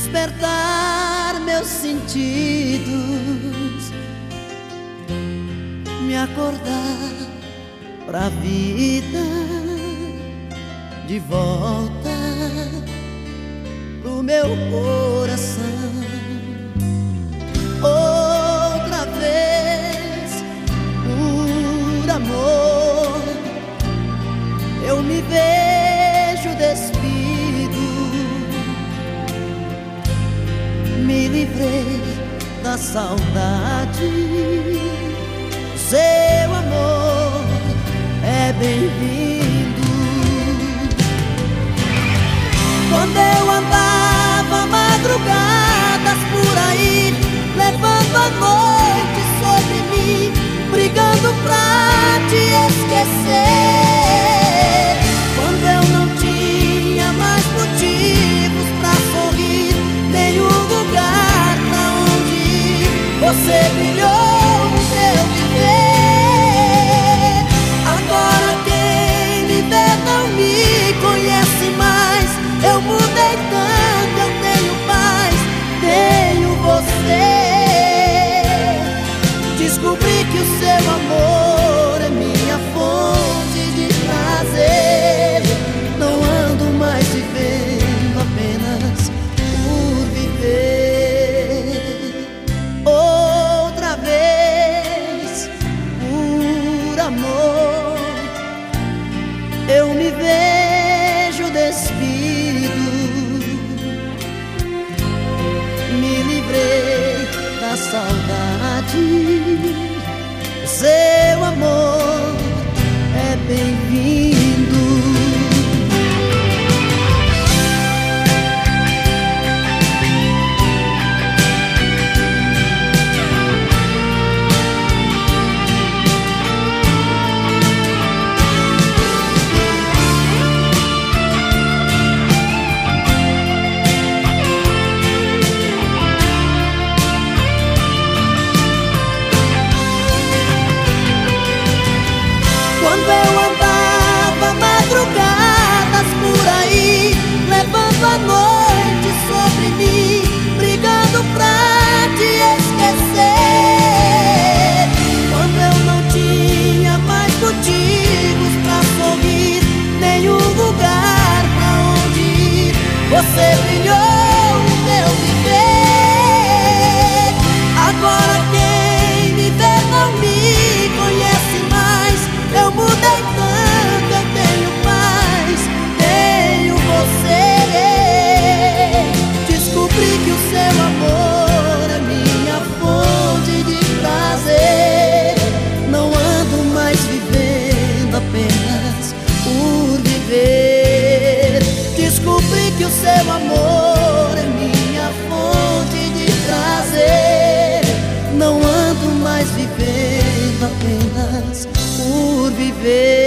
despertar meus sentidos, me acordar pra vida de volta pro meu coração. livrei da saudade. Seu você brilhou. Seu amor é minha fonte de prazer. Não ando mais vivendo apenas por viver.